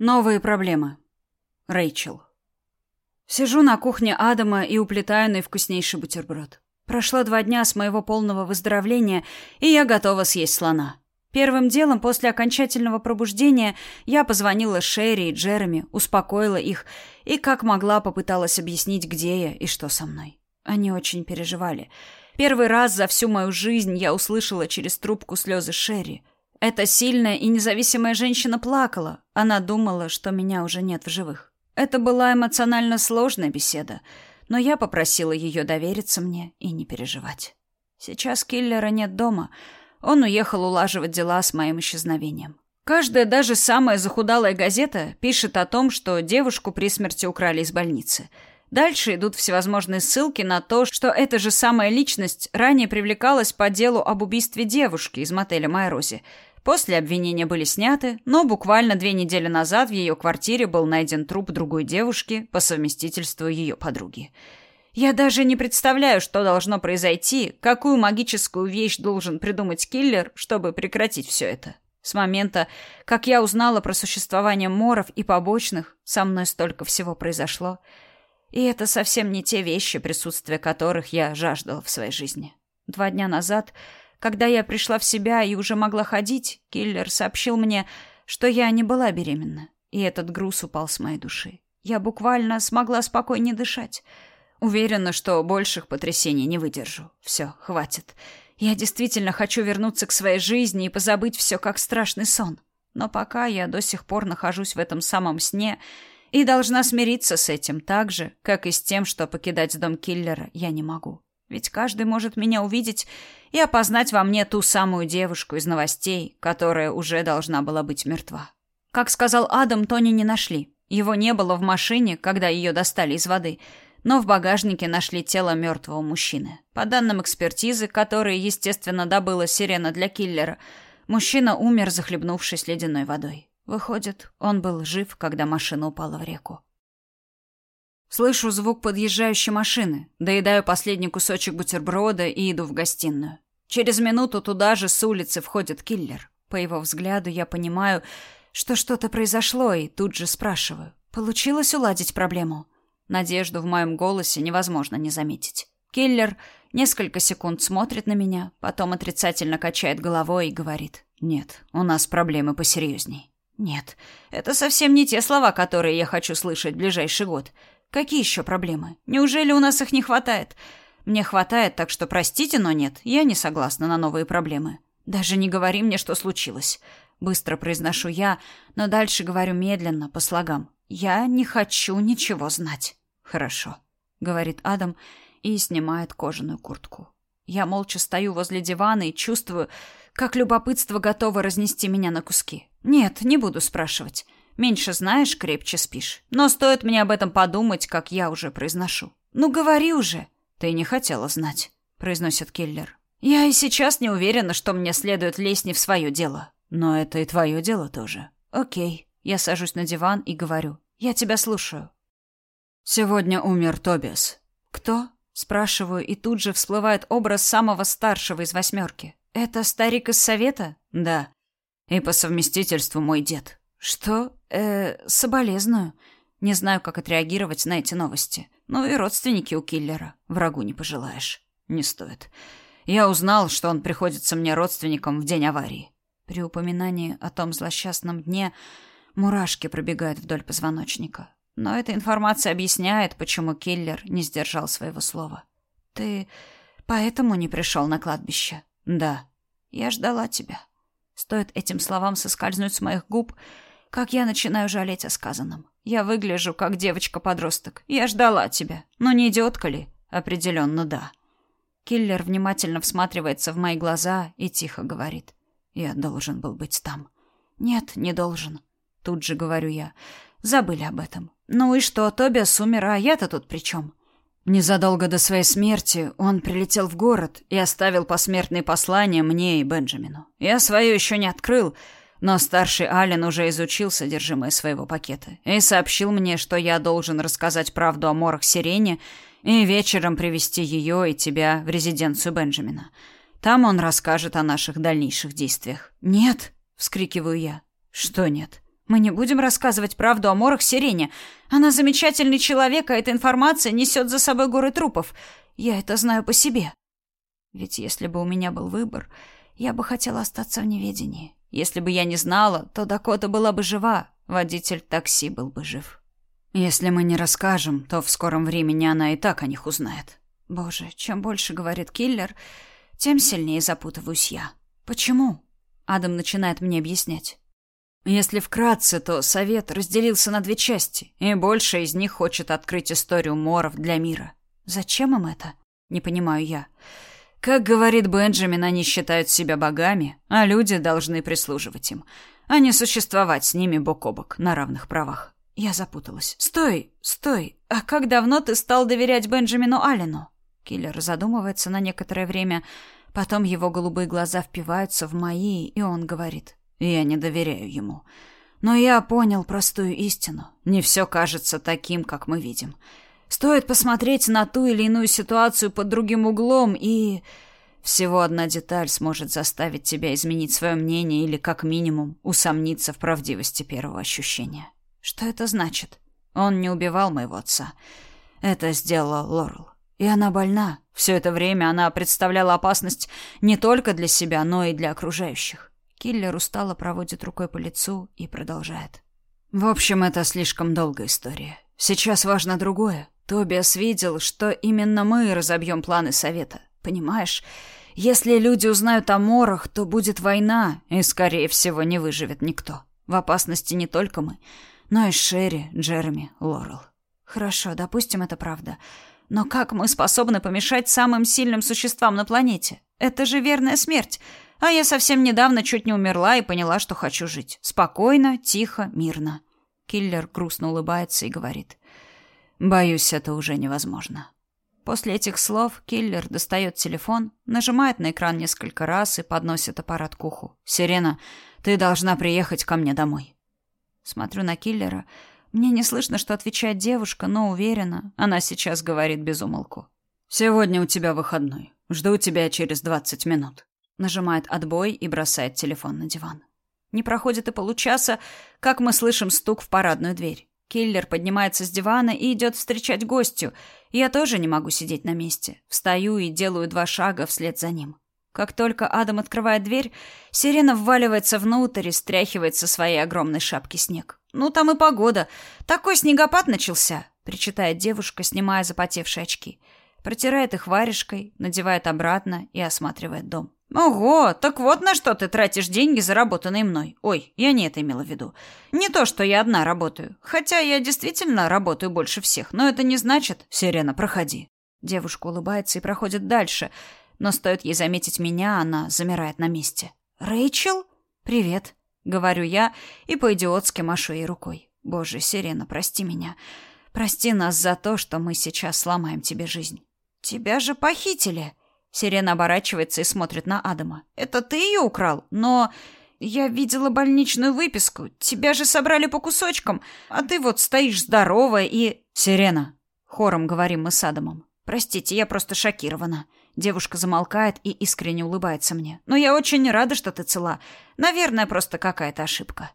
Новые проблемы. Рэйчел. Сижу на кухне Адама и уплетаю наивкуснейший бутерброд. Прошло два дня с моего полного выздоровления, и я готова съесть слона. Первым делом после окончательного пробуждения я позвонила Шерри и Джереми, успокоила их и как могла попыталась объяснить, где я и что со мной. Они очень переживали. Первый раз за всю мою жизнь я услышала через трубку слезы Шерри – эта сильная и независимая женщина плакала. Она думала, что меня уже нет в живых. Это была эмоционально сложная беседа, но я попросила ее довериться мне и не переживать. Сейчас киллера нет дома. Он уехал улаживать дела с моим исчезновением. Каждая, даже самая захудалая газета пишет о том, что девушку при смерти украли из больницы – Дальше идут всевозможные ссылки на то, что эта же самая личность ранее привлекалась по делу об убийстве девушки из мотеля Майрози. После обвинения были сняты, но буквально две недели назад в ее квартире был найден труп другой девушки по совместительству ее подруги. Я даже не представляю, что должно произойти, какую магическую вещь должен придумать киллер, чтобы прекратить все это. С момента, как я узнала про существование моров и побочных, со мной столько всего произошло – и это совсем не те вещи, присутствия которых я жаждала в своей жизни. Два дня назад, когда я пришла в себя и уже могла ходить, киллер сообщил мне, что я не была беременна, и этот груз упал с моей души. Я буквально смогла спокойнее дышать. Уверена, что больших потрясений не выдержу. Все, хватит. Я действительно хочу вернуться к своей жизни и позабыть все как страшный сон. Но пока я до сих пор нахожусь в этом самом сне и должна смириться с этим так же, как и с тем, что покидать дом киллера я не могу. Ведь каждый может меня увидеть и опознать во мне ту самую девушку из новостей, которая уже должна была быть мертва. Как сказал Адам, Тони не нашли. Его не было в машине, когда ее достали из воды, но в багажнике нашли тело мертвого мужчины. По данным экспертизы, которые, естественно, добыла сирена для киллера, мужчина умер, захлебнувшись ледяной водой. Выходит, он был жив, когда машина упала в реку. Слышу звук подъезжающей машины, доедаю последний кусочек бутерброда и иду в гостиную. Через минуту туда же с улицы входит киллер. По его взгляду я понимаю, что что-то произошло, и тут же спрашиваю. Получилось уладить проблему? Надежду в моем голосе невозможно не заметить. Киллер несколько секунд смотрит на меня, потом отрицательно качает головой и говорит. «Нет, у нас проблемы посерьезней». Нет, это совсем не те слова, которые я хочу слышать в ближайший год. Какие еще проблемы? Неужели у нас их не хватает? Мне хватает, так что простите, но нет, я не согласна на новые проблемы. Даже не говори мне, что случилось. Быстро произношу я, но дальше говорю медленно, по слогам. Я не хочу ничего знать. Хорошо, говорит Адам и снимает кожаную куртку. Я молча стою возле дивана и чувствую, как любопытство готово разнести меня на куски. Нет, не буду спрашивать. Меньше знаешь, крепче спишь. Но стоит мне об этом подумать, как я уже произношу. Ну говори уже. Ты не хотела знать, произносит Киллер. Я и сейчас не уверена, что мне следует лезть не в свое дело. Но это и твое дело тоже. Окей. Я сажусь на диван и говорю. Я тебя слушаю. Сегодня умер Тобиас. Кто? Спрашиваю, и тут же всплывает образ самого старшего из восьмерки. Это старик из совета? Да. И по совместительству мой дед. Что? Э, соболезную. Не знаю, как отреагировать на эти новости. Ну и родственники у киллера. Врагу не пожелаешь. Не стоит. Я узнал, что он приходится мне родственником в день аварии. При упоминании о том злосчастном дне мурашки пробегают вдоль позвоночника. Но эта информация объясняет, почему киллер не сдержал своего слова. Ты поэтому не пришел на кладбище? Да. Я ждала тебя. Стоит этим словам соскользнуть с моих губ, как я начинаю жалеть о сказанном. Я выгляжу как девочка-подросток. Я ждала тебя. Но не идиотка ли? Определенно, да. Киллер внимательно всматривается в мои глаза и тихо говорит. Я должен был быть там. Нет, не должен. Тут же говорю я. Забыли об этом. Ну и что, Тобиас умер, а я-то тут при чем? Незадолго до своей смерти он прилетел в город и оставил посмертные послания мне и Бенджамину. Я свое еще не открыл, но старший Ален уже изучил содержимое своего пакета и сообщил мне, что я должен рассказать правду о морах Сирене и вечером привести ее и тебя в резиденцию Бенджамина. Там он расскажет о наших дальнейших действиях. «Нет!» — вскрикиваю я. «Что нет?» Мы не будем рассказывать правду о Морах Сирене. Она замечательный человек, а эта информация несет за собой горы трупов. Я это знаю по себе. Ведь если бы у меня был выбор, я бы хотела остаться в неведении. Если бы я не знала, то Дакота была бы жива, водитель такси был бы жив. Если мы не расскажем, то в скором времени она и так о них узнает. Боже, чем больше говорит киллер, тем сильнее запутываюсь я. Почему? Адам начинает мне объяснять. Если вкратце, то совет разделился на две части, и большая из них хочет открыть историю моров для мира. Зачем им это? Не понимаю я. Как говорит Бенджамин, они считают себя богами, а люди должны прислуживать им, а не существовать с ними бок о бок на равных правах. Я запуталась. «Стой, стой! А как давно ты стал доверять Бенджамину Аллену?» Киллер задумывается на некоторое время, потом его голубые глаза впиваются в мои, и он говорит. «Я не доверяю ему. Но я понял простую истину. Не все кажется таким, как мы видим. Стоит посмотреть на ту или иную ситуацию под другим углом, и... Всего одна деталь сможет заставить тебя изменить свое мнение или, как минимум, усомниться в правдивости первого ощущения». Что это значит? Он не убивал моего отца. Это сделала Лорел. И она больна. Все это время она представляла опасность не только для себя, но и для окружающих. Киллер устало проводит рукой по лицу и продолжает. В общем, это слишком долгая история. Сейчас важно другое. Тобиас видел, что именно мы разобьем планы совета. Понимаешь? Если люди узнают о морах, то будет война, и, скорее всего, не выживет никто. В опасности не только мы но и Шерри, Джереми, Лорел. Хорошо, допустим, это правда. Но как мы способны помешать самым сильным существам на планете? Это же верная смерть. А я совсем недавно чуть не умерла и поняла, что хочу жить. Спокойно, тихо, мирно. Киллер грустно улыбается и говорит. «Боюсь, это уже невозможно». После этих слов киллер достает телефон, нажимает на экран несколько раз и подносит аппарат к уху. «Сирена, ты должна приехать ко мне домой». Смотрю на киллера. Мне не слышно, что отвечает девушка, но уверена, она сейчас говорит без умолку. «Сегодня у тебя выходной. Жду тебя через двадцать минут». Нажимает отбой и бросает телефон на диван. Не проходит и получаса, как мы слышим стук в парадную дверь. Киллер поднимается с дивана и идет встречать гостю. Я тоже не могу сидеть на месте. Встаю и делаю два шага вслед за ним. Как только Адам открывает дверь, сирена вваливается внутрь и стряхивает со своей огромной шапки снег. «Ну, там и погода. Такой снегопад начался», — причитает девушка, снимая запотевшие очки. Протирает их варежкой, надевает обратно и осматривает дом. «Ого, так вот на что ты тратишь деньги, заработанные мной. Ой, я не это имела в виду. Не то, что я одна работаю. Хотя я действительно работаю больше всех, но это не значит... Сирена, проходи». Девушка улыбается и проходит дальше, но стоит ей заметить меня, она замирает на месте. «Рэйчел? Привет», — говорю я и по-идиотски машу ей рукой. «Боже, Сирена, прости меня. Прости нас за то, что мы сейчас сломаем тебе жизнь». «Тебя же похитили!» Сирена оборачивается и смотрит на Адама. «Это ты ее украл? Но...» «Я видела больничную выписку. Тебя же собрали по кусочкам, а ты вот стоишь здоровая и...» «Сирена!» — хором говорим мы с Адамом. «Простите, я просто шокирована». Девушка замолкает и искренне улыбается мне. «Но я очень рада, что ты цела. Наверное, просто какая-то ошибка».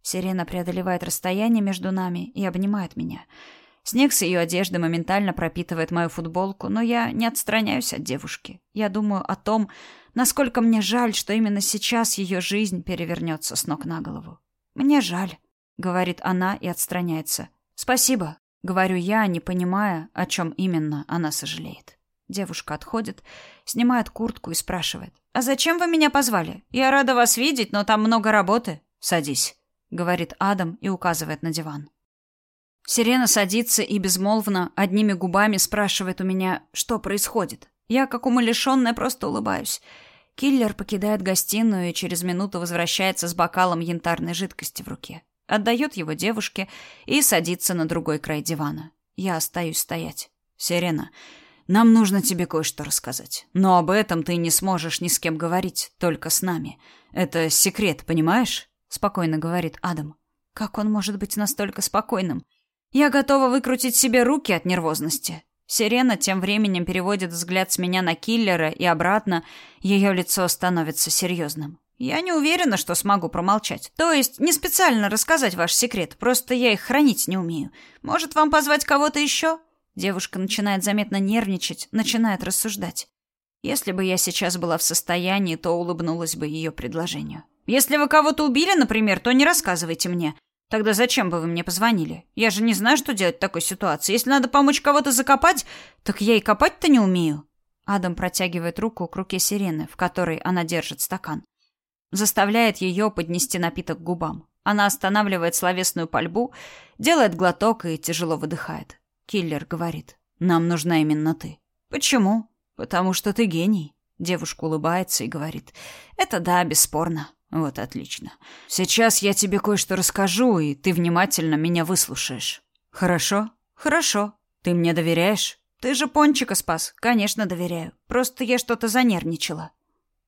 Сирена преодолевает расстояние между нами и обнимает меня. Снег с ее одежды моментально пропитывает мою футболку, но я не отстраняюсь от девушки. Я думаю о том, насколько мне жаль, что именно сейчас ее жизнь перевернется с ног на голову. «Мне жаль», — говорит она и отстраняется. «Спасибо», — говорю я, не понимая, о чем именно она сожалеет. Девушка отходит, снимает куртку и спрашивает. «А зачем вы меня позвали? Я рада вас видеть, но там много работы». «Садись», — говорит Адам и указывает на диван. Сирена садится и безмолвно, одними губами спрашивает у меня, что происходит. Я, как умалишенная, просто улыбаюсь. Киллер покидает гостиную и через минуту возвращается с бокалом янтарной жидкости в руке. Отдает его девушке и садится на другой край дивана. Я остаюсь стоять. «Сирена, нам нужно тебе кое-что рассказать. Но об этом ты не сможешь ни с кем говорить, только с нами. Это секрет, понимаешь? Спокойно говорит Адам. Как он может быть настолько спокойным? Я готова выкрутить себе руки от нервозности. Сирена тем временем переводит взгляд с меня на киллера и обратно. Ее лицо становится серьезным. Я не уверена, что смогу промолчать. То есть не специально рассказать ваш секрет, просто я их хранить не умею. Может, вам позвать кого-то еще?» Девушка начинает заметно нервничать, начинает рассуждать. Если бы я сейчас была в состоянии, то улыбнулась бы ее предложению. «Если вы кого-то убили, например, то не рассказывайте мне. Тогда зачем бы вы мне позвонили? Я же не знаю, что делать в такой ситуации. Если надо помочь кого-то закопать, так я и копать-то не умею». Адам протягивает руку к руке Сирены, в которой она держит стакан. Заставляет ее поднести напиток к губам. Она останавливает словесную пальбу, делает глоток и тяжело выдыхает. Киллер говорит, нам нужна именно ты. Почему? Потому что ты гений. Девушка улыбается и говорит, это да, бесспорно. Вот отлично. Сейчас я тебе кое-что расскажу, и ты внимательно меня выслушаешь. Хорошо? Хорошо. Ты мне доверяешь? Ты же Пончика спас. Конечно, доверяю. Просто я что-то занервничала.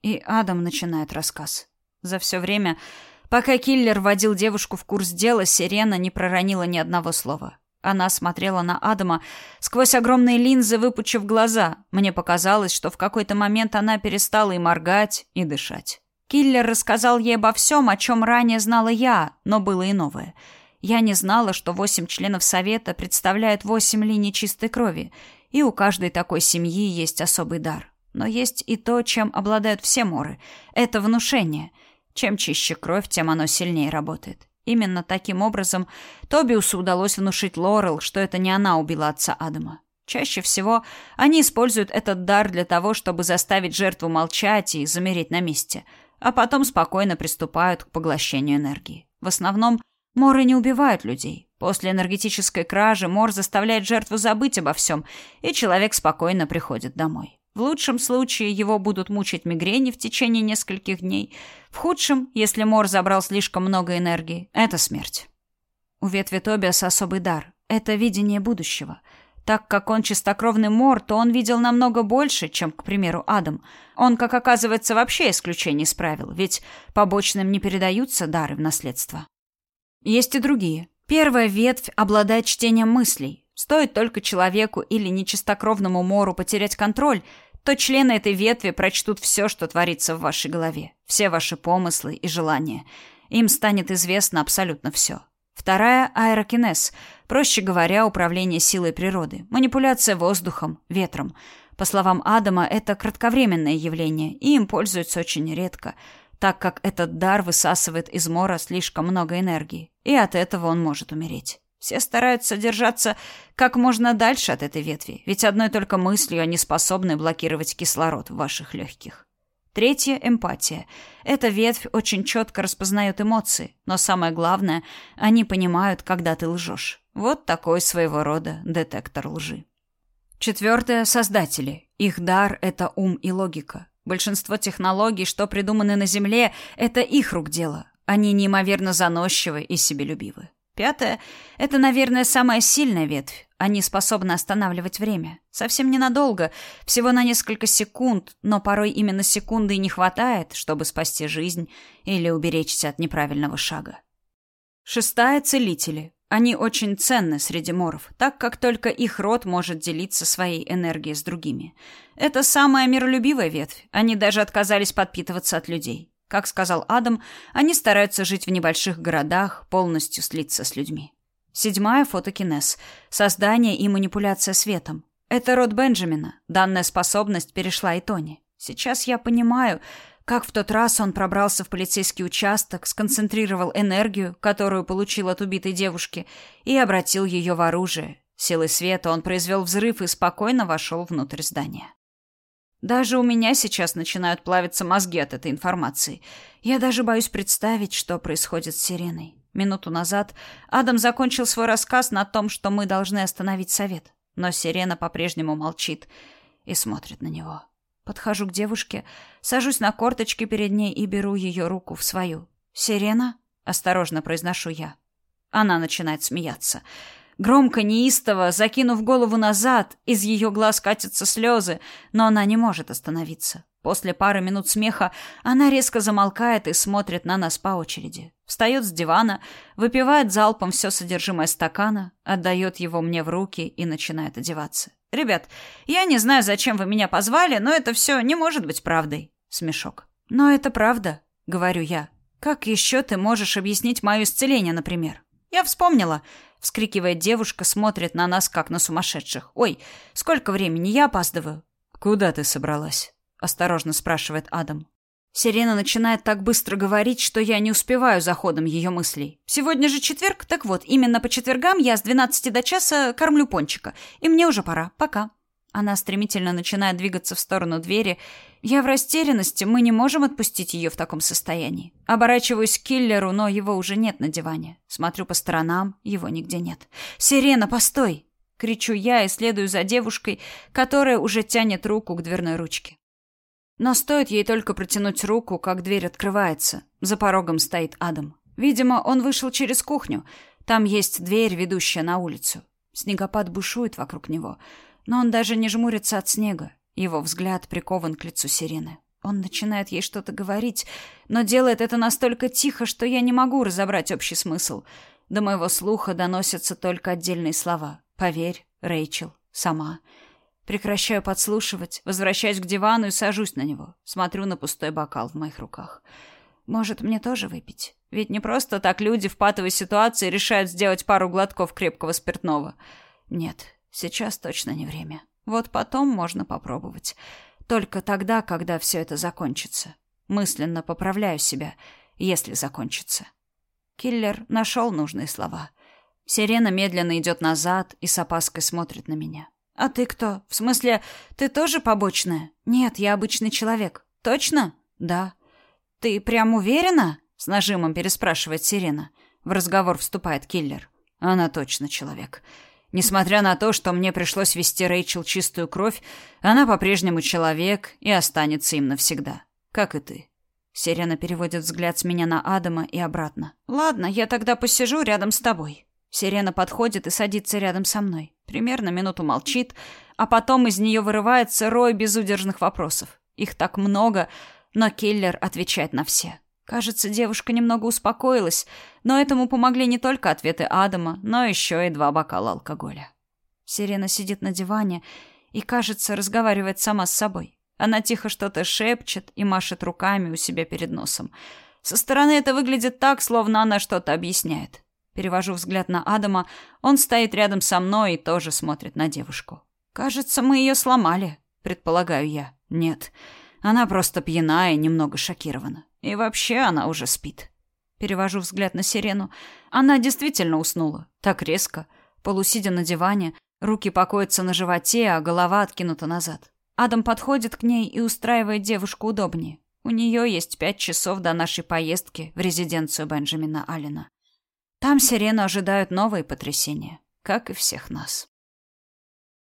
И Адам начинает рассказ. За все время, пока киллер водил девушку в курс дела, Сирена не проронила ни одного слова. Она смотрела на Адама сквозь огромные линзы, выпучив глаза. Мне показалось, что в какой-то момент она перестала и моргать, и дышать. Киллер рассказал ей обо всем, о чем ранее знала я, но было и новое. Я не знала, что восемь членов совета представляют восемь линий чистой крови, и у каждой такой семьи есть особый дар. Но есть и то, чем обладают все моры. Это внушение — чем чище кровь, тем оно сильнее работает. Именно таким образом Тобиусу удалось внушить Лорел, что это не она убила отца Адама. Чаще всего они используют этот дар для того, чтобы заставить жертву молчать и замереть на месте, а потом спокойно приступают к поглощению энергии. В основном моры не убивают людей. После энергетической кражи мор заставляет жертву забыть обо всем, и человек спокойно приходит домой. В лучшем случае его будут мучить мигрени в течение нескольких дней. В худшем, если Мор забрал слишком много энергии, это смерть. У ветви Тобиаса особый дар — это видение будущего. Так как он чистокровный Мор, то он видел намного больше, чем, к примеру, Адам. Он, как оказывается, вообще исключение из правил, ведь побочным не передаются дары в наследство. Есть и другие. Первая ветвь обладает чтением мыслей. Стоит только человеку или нечистокровному Мору потерять контроль — то члены этой ветви прочтут все, что творится в вашей голове, все ваши помыслы и желания. Им станет известно абсолютно все. Вторая – аэрокинез, проще говоря, управление силой природы, манипуляция воздухом, ветром. По словам Адама, это кратковременное явление, и им пользуются очень редко, так как этот дар высасывает из Мора слишком много энергии, и от этого он может умереть. Все стараются держаться как можно дальше от этой ветви, ведь одной только мыслью они способны блокировать кислород в ваших легких. Третье – эмпатия. Эта ветвь очень четко распознает эмоции, но самое главное – они понимают, когда ты лжешь. Вот такой своего рода детектор лжи. Четвертое – создатели. Их дар – это ум и логика. Большинство технологий, что придуманы на Земле, это их рук дело. Они неимоверно заносчивы и себелюбивы. Пятое — это, наверное, самая сильная ветвь. Они способны останавливать время. Совсем ненадолго, всего на несколько секунд, но порой именно секунды и не хватает, чтобы спасти жизнь или уберечься от неправильного шага. Шестая — целители. Они очень ценны среди моров, так как только их род может делиться своей энергией с другими. Это самая миролюбивая ветвь. Они даже отказались подпитываться от людей. Как сказал Адам, они стараются жить в небольших городах, полностью слиться с людьми. Седьмая — фотокинез. Создание и манипуляция светом. Это род Бенджамина. Данная способность перешла и Тони. Сейчас я понимаю, как в тот раз он пробрался в полицейский участок, сконцентрировал энергию, которую получил от убитой девушки, и обратил ее в оружие. Силой света он произвел взрыв и спокойно вошел внутрь здания. Даже у меня сейчас начинают плавиться мозги от этой информации. Я даже боюсь представить, что происходит с Сиреной. Минуту назад Адам закончил свой рассказ на том, что мы должны остановить совет. Но Сирена по-прежнему молчит и смотрит на него. Подхожу к девушке, сажусь на корточки перед ней и беру ее руку в свою. «Сирена?» — осторожно произношу я. Она начинает смеяться. Громко, неистово, закинув голову назад, из ее глаз катятся слезы, но она не может остановиться. После пары минут смеха она резко замолкает и смотрит на нас по очереди. Встает с дивана, выпивает залпом все содержимое стакана, отдает его мне в руки и начинает одеваться. «Ребят, я не знаю, зачем вы меня позвали, но это все не может быть правдой». Смешок. «Но это правда», говорю я. Как еще ты можешь объяснить мое исцеление, например? Я вспомнила. Вскрикивает девушка, смотрит на нас, как на сумасшедших. Ой, сколько времени, я опаздываю. Куда ты собралась? Осторожно спрашивает Адам. Сирена начинает так быстро говорить, что я не успеваю за ходом ее мыслей. Сегодня же четверг, так вот, именно по четвергам я с 12 до часа кормлю пончика. И мне уже пора. Пока. Она стремительно начинает двигаться в сторону двери. Я в растерянности, мы не можем отпустить ее в таком состоянии. Оборачиваюсь к киллеру, но его уже нет на диване. Смотрю по сторонам, его нигде нет. «Сирена, постой!» Кричу я и следую за девушкой, которая уже тянет руку к дверной ручке. Но стоит ей только протянуть руку, как дверь открывается. За порогом стоит Адам. Видимо, он вышел через кухню. Там есть дверь, ведущая на улицу. Снегопад бушует вокруг него, но он даже не жмурится от снега. Его взгляд прикован к лицу сирены. Он начинает ей что-то говорить, но делает это настолько тихо, что я не могу разобрать общий смысл. До моего слуха доносятся только отдельные слова. «Поверь, Рэйчел, сама». Прекращаю подслушивать, возвращаюсь к дивану и сажусь на него. Смотрю на пустой бокал в моих руках. Может, мне тоже выпить? Ведь не просто так люди в патовой ситуации решают сделать пару глотков крепкого спиртного. Нет, сейчас точно не время. Вот потом можно попробовать. Только тогда, когда все это закончится. Мысленно поправляю себя, если закончится. Киллер нашел нужные слова. Сирена медленно идет назад и с опаской смотрит на меня. «А ты кто? В смысле, ты тоже побочная?» «Нет, я обычный человек». «Точно?» «Да». «Ты прям уверена?» — с нажимом переспрашивает Сирена. В разговор вступает киллер. «Она точно человек. Несмотря на то, что мне пришлось вести Рэйчел чистую кровь, она по-прежнему человек и останется им навсегда. Как и ты». Сирена переводит взгляд с меня на Адама и обратно. «Ладно, я тогда посижу рядом с тобой». Сирена подходит и садится рядом со мной. Примерно минуту молчит, а потом из нее вырывается рой безудержных вопросов. Их так много, но киллер отвечает на все. Кажется, девушка немного успокоилась, но этому помогли не только ответы Адама, но еще и два бокала алкоголя. Сирена сидит на диване и, кажется, разговаривает сама с собой. Она тихо что-то шепчет и машет руками у себя перед носом. Со стороны это выглядит так, словно она что-то объясняет. Перевожу взгляд на Адама. Он стоит рядом со мной и тоже смотрит на девушку. Кажется, мы ее сломали, предполагаю я. Нет, она просто пьяна и немного шокирована. И вообще она уже спит. Перевожу взгляд на Сирену. Она действительно уснула. Так резко. Полусидя на диване, руки покоятся на животе, а голова откинута назад. Адам подходит к ней и устраивает девушку удобнее. У нее есть пять часов до нашей поездки в резиденцию Бенджамина Аллена. Там сирену ожидают новые потрясения, как и всех нас.